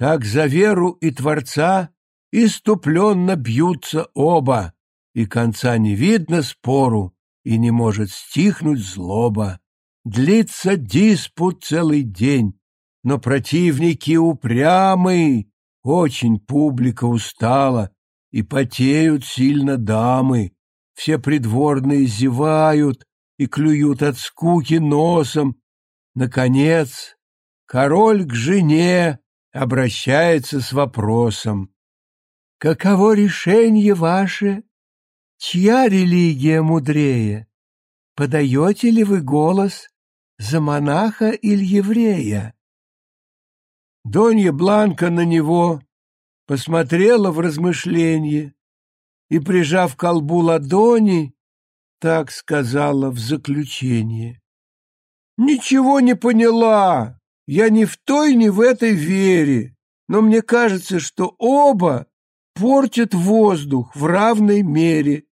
Так за веру и Творца иступленно бьются оба, и конца не видно спору, и не может стихнуть злоба. Длится диспут целый день, но противники упрямы, очень публика устала, и потеют сильно дамы. Все придворные зевают и клюют от скуки носом. Наконец, король к жене обращается с вопросом. «Каково решение ваше? Чья религия мудрее? Подаете ли вы голос за монаха или еврея?» Донья Бланка на него посмотрела в размышление и, прижав к колбу ладони, так сказала в заключение. «Ничего не поняла. Я ни в той, ни в этой вере, но мне кажется, что оба портят воздух в равной мере.